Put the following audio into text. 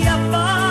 the upper.